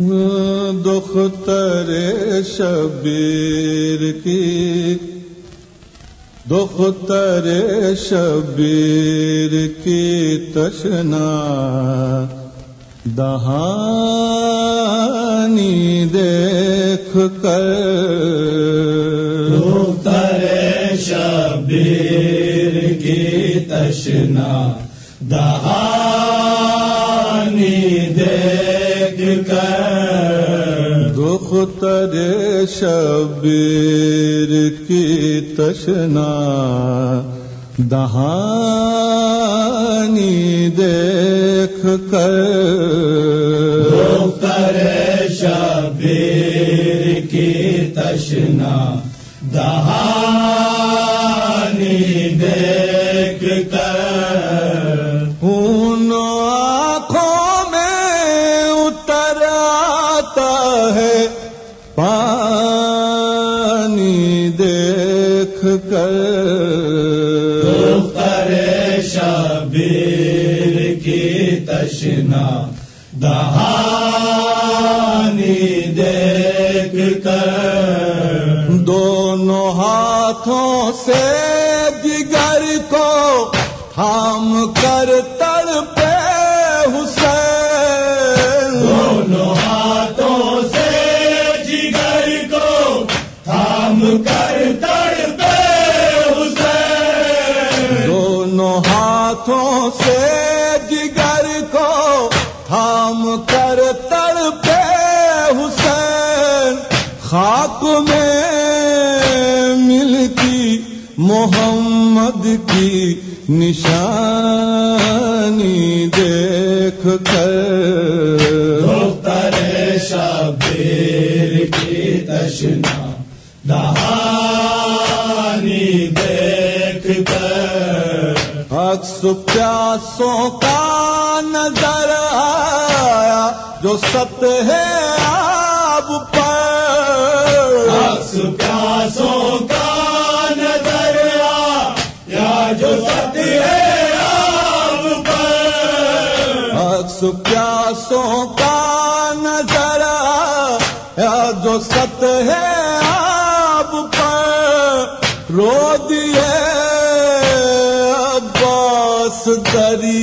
دختر شبیر کی، دختر شبیر کی تشنا، دہانی دیکھ کر۔ دختر شبیر کی تشنا، دہانی دیکھ دختر شبیر کی تشنا دہانی دیکھ کر دختر شبیر کی تشنا دہانی شبیر کی تشنا دہانی دیکھ کر۔ دونوں ہاتھوں سے جگر کو تھام کر ہاتھوں سے جگر کو تھام کر تڑ پہ حسین، خاک میں ملتی محمد کی نشانی دیکھ کر۔ شبیر کی تشنا، دہانی دیکھ عکس پیاسوں کا نظر آیا جو ست ہے آب پر۔ عکس پیاسوں کا نظر آ یا جو ست ہے آپ پر۔ عکس پیاسوں کا نظر آیا جو ست ہے آب پر۔ رو دیے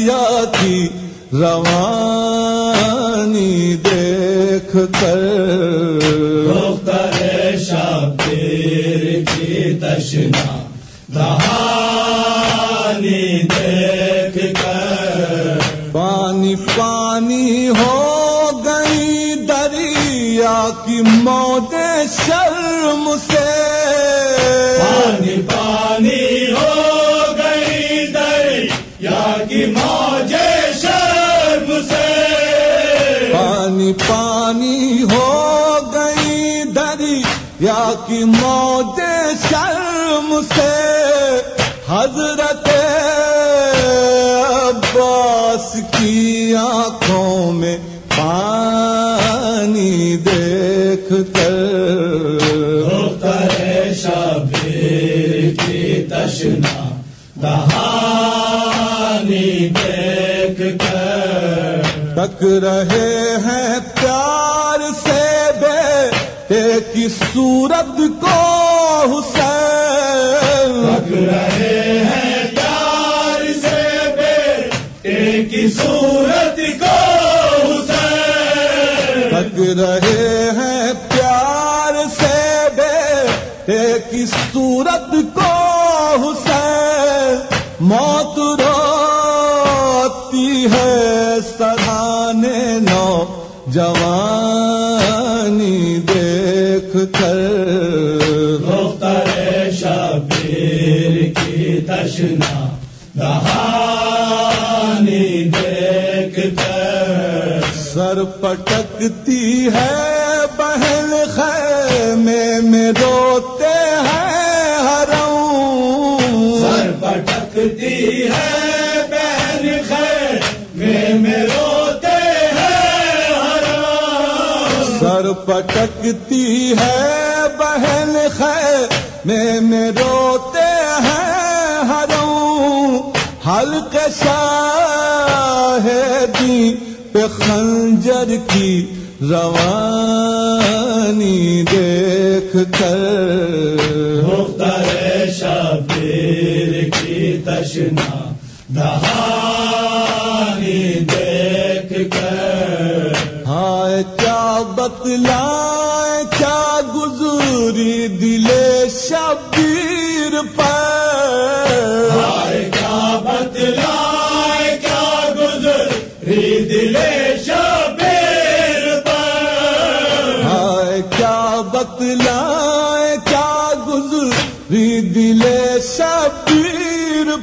دریا کی روانی دیکھ کر۔ کی تشنا دہانی دیکھ کر۔ پانی پانی ہو گئی دریا کی موت شرم سے۔ پانی پانی دریا کی موت شرم سے حضرت عباس کی آنکھوں میں پانی دیکھ کر دختر شبیر کی تشنا دہانی دیکھ کر۔ تک رہے ہیں بیٹے صورت کو حسین رہے ہیں پیار سے بیٹے کی صورت کو حسین تک رہے ہیں پیار سے بیٹے کی صورت کو حسین موت روتی ہے سرانے نو جوانی دیکھ تشنا دیکھ کر۔ سر پٹکتی ہے بہن خیمے میں روتے ہیں حرم۔ سر پٹکتی ہے بہن خیر میں روتے ہیں حرام سر پٹکتی ہے بہن خیمے میں روتے ہیں حلق شاہدی پہ خنجر کی روانی دیکھ کر۔ مختار شبیر کی تشنا دہانی دیکھ کر۔ ہائے کیا بتلائے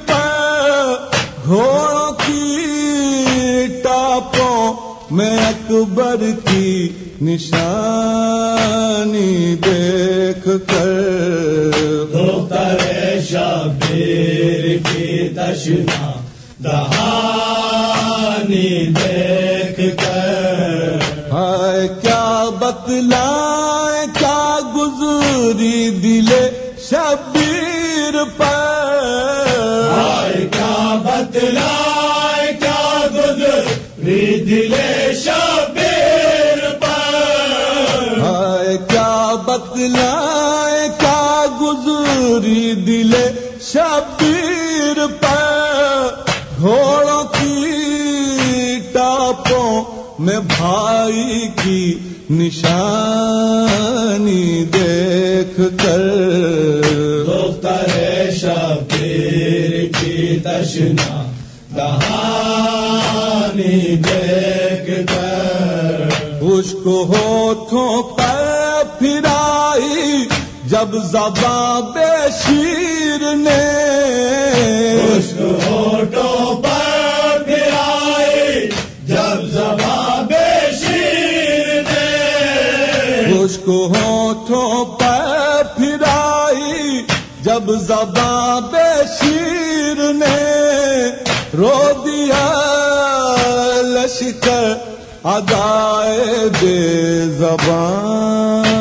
پر گھوڑوں کی ٹاپوں میں اکبر کی نشانی دیکھ کر شبیر کی تشنا دہانی دیکھ کر۔ ہائے کیا بتلائے کیا گزری دل شبیر پر؟ بتلائے کیا دل شبیر پر؟ ہائے کیا بتلائے کیا گزری دل شبیر پر؟ گھوڑوں کی ٹاپوں میں بھائی کی نشانی دیکھ کر۔ شبیر تشنا، دہانی دیکھ کر۔ اس کو ہوٹھوں پر پھرائی جب زباں بے شیر نے۔ اس کو ہوٹوں پر پھرائی جب زباں بے شیر نے۔ اس کو ہوٹھوں پر جب زباں بے شیر نے رو دیا لشکر ادائے بے زبان